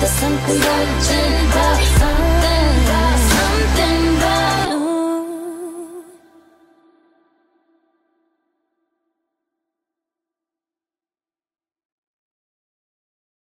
there's something about you.